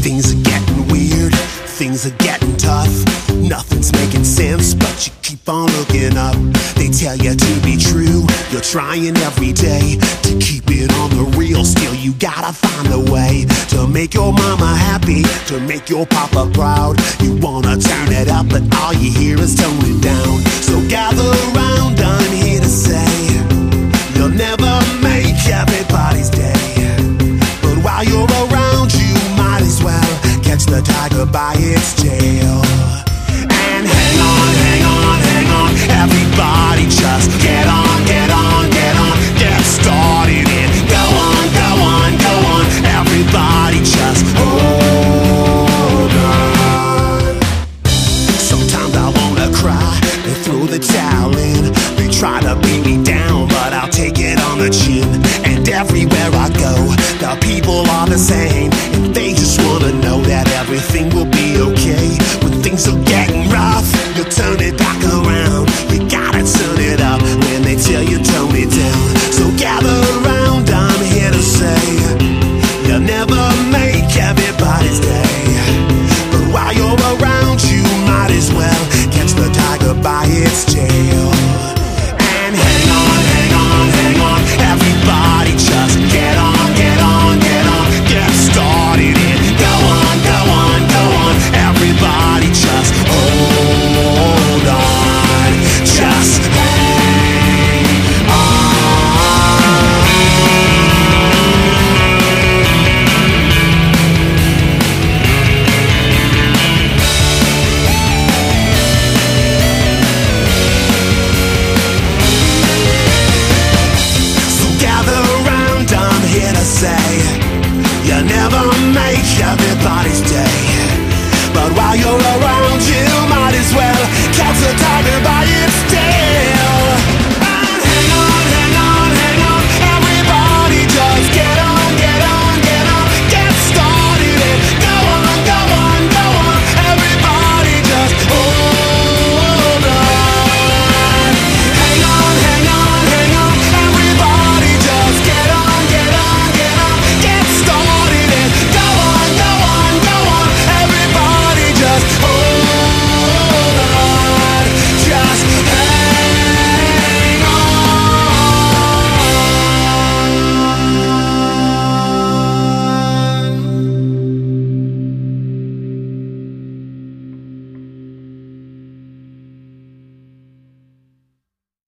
Things are getting weird, things are getting tough. Nothing's making sense, but you keep on looking up. They tell you to be true, you're trying every day to keep it on the real. Still, you gotta find a way to make your mama happy, to make your papa proud. You wanna turn it up, but all you hear is tone it down. By its tail. And hang on, hang on, hang on. Everybody just get on, get on, get on, get started and go on, go on, go on. Everybody just hold on. Sometimes I wanna cry and throw the towel in. They try to beat me down, but I'll take it on the chin. And everywhere I go, the people are the same. it's jail.